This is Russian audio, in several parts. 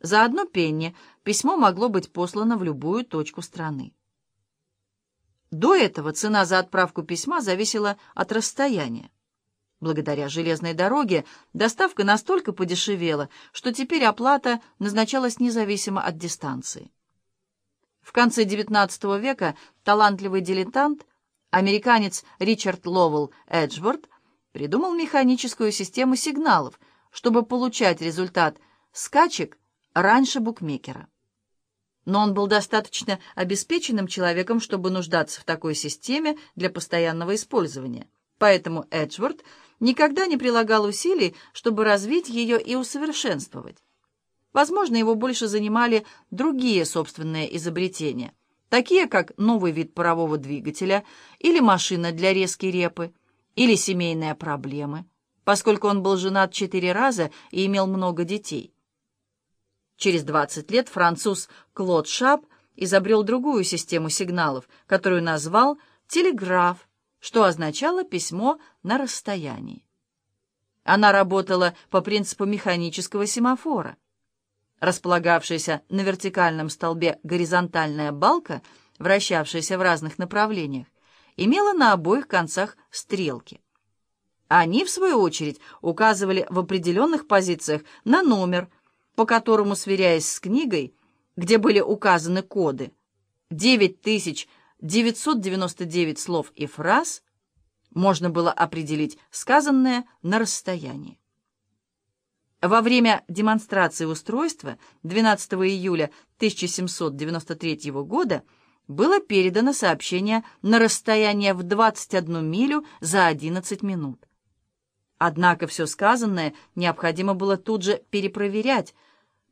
За одну пенни письмо могло быть послано в любую точку страны. До этого цена за отправку письма зависела от расстояния. Благодаря железной дороге доставка настолько подешевела, что теперь оплата назначалась независимо от дистанции. В конце XIX века талантливый дилетант, американец Ричард Ловелл Эджворд, придумал механическую систему сигналов, чтобы получать результат скачек раньше букмекера. Но он был достаточно обеспеченным человеком, чтобы нуждаться в такой системе для постоянного использования. Поэтому Эджворд никогда не прилагал усилий, чтобы развить ее и усовершенствовать. Возможно, его больше занимали другие собственные изобретения, такие как новый вид парового двигателя или машина для резки репы, или семейные проблемы, поскольку он был женат четыре раза и имел много детей. Через 20 лет француз Клод Шап изобрел другую систему сигналов, которую назвал телеграф, что означало письмо на расстоянии. Она работала по принципу механического семафора. Располагавшаяся на вертикальном столбе горизонтальная балка, вращавшаяся в разных направлениях, имела на обоих концах стрелки. Они, в свою очередь, указывали в определенных позициях на номер – по которому, сверяясь с книгой, где были указаны коды, 9999 слов и фраз, можно было определить сказанное на расстоянии. Во время демонстрации устройства 12 июля 1793 года было передано сообщение на расстояние в 21 милю за 11 минут. Однако все сказанное необходимо было тут же перепроверять,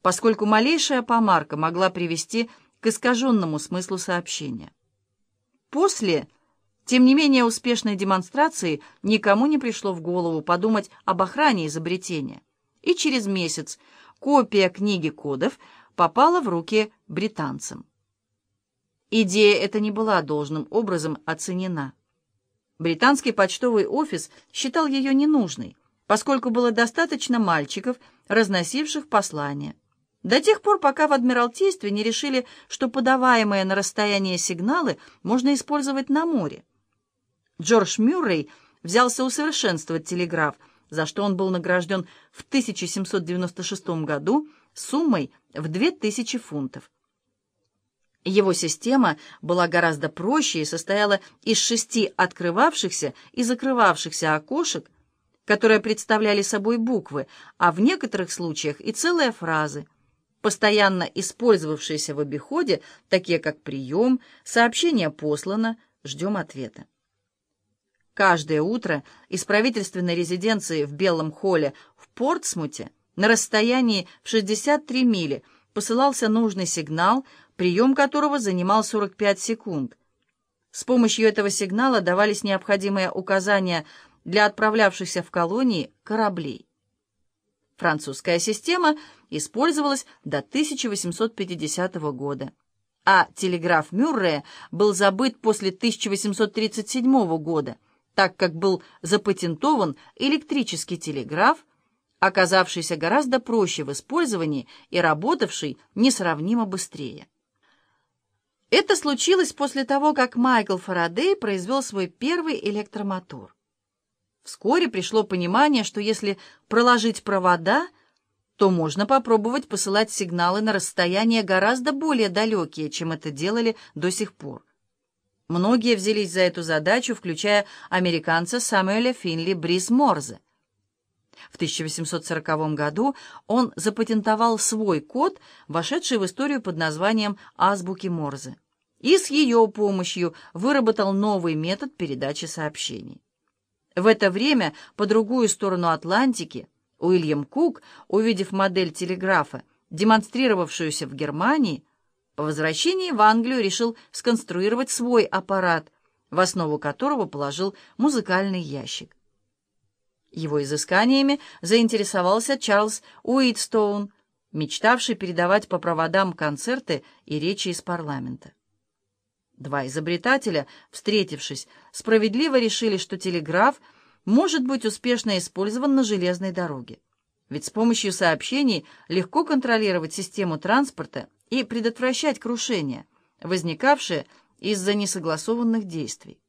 поскольку малейшая помарка могла привести к искаженному смыслу сообщения. После, тем не менее успешной демонстрации, никому не пришло в голову подумать об охране изобретения, и через месяц копия книги кодов попала в руки британцам. Идея эта не была должным образом оценена. Британский почтовый офис считал ее ненужной, поскольку было достаточно мальчиков, разносивших послания. До тех пор, пока в Адмиралтействе не решили, что подаваемые на расстояние сигналы можно использовать на море. Джордж Мюррей взялся усовершенствовать телеграф, за что он был награжден в 1796 году суммой в 2000 фунтов. Его система была гораздо проще и состояла из шести открывавшихся и закрывавшихся окошек, которые представляли собой буквы, а в некоторых случаях и целые фразы – постоянно использовавшиеся в обиходе, такие как прием, сообщение послано, ждем ответа. Каждое утро из правительственной резиденции в Белом холле в Портсмуте на расстоянии в 63 мили посылался нужный сигнал, прием которого занимал 45 секунд. С помощью этого сигнала давались необходимые указания для отправлявшихся в колонии кораблей. Французская система использовалась до 1850 года, а телеграф Мюррея был забыт после 1837 года, так как был запатентован электрический телеграф, оказавшийся гораздо проще в использовании и работавший несравнимо быстрее. Это случилось после того, как Майкл Фарадей произвел свой первый электромотор. Вскоре пришло понимание, что если проложить провода, то можно попробовать посылать сигналы на расстояния гораздо более далекие, чем это делали до сих пор. Многие взялись за эту задачу, включая американца Самуэля Финли Брис Морзе. В 1840 году он запатентовал свой код, вошедший в историю под названием «Азбуки Морзе», и с ее помощью выработал новый метод передачи сообщений. В это время по другую сторону Атлантики Уильям Кук, увидев модель телеграфа, демонстрировавшуюся в Германии, по возвращении в Англию решил сконструировать свой аппарат, в основу которого положил музыкальный ящик. Его изысканиями заинтересовался Чарльз Уитстоун, мечтавший передавать по проводам концерты и речи из парламента. Два изобретателя, встретившись, справедливо решили, что телеграф может быть успешно использован на железной дороге. Ведь с помощью сообщений легко контролировать систему транспорта и предотвращать крушения, возникавшие из-за несогласованных действий.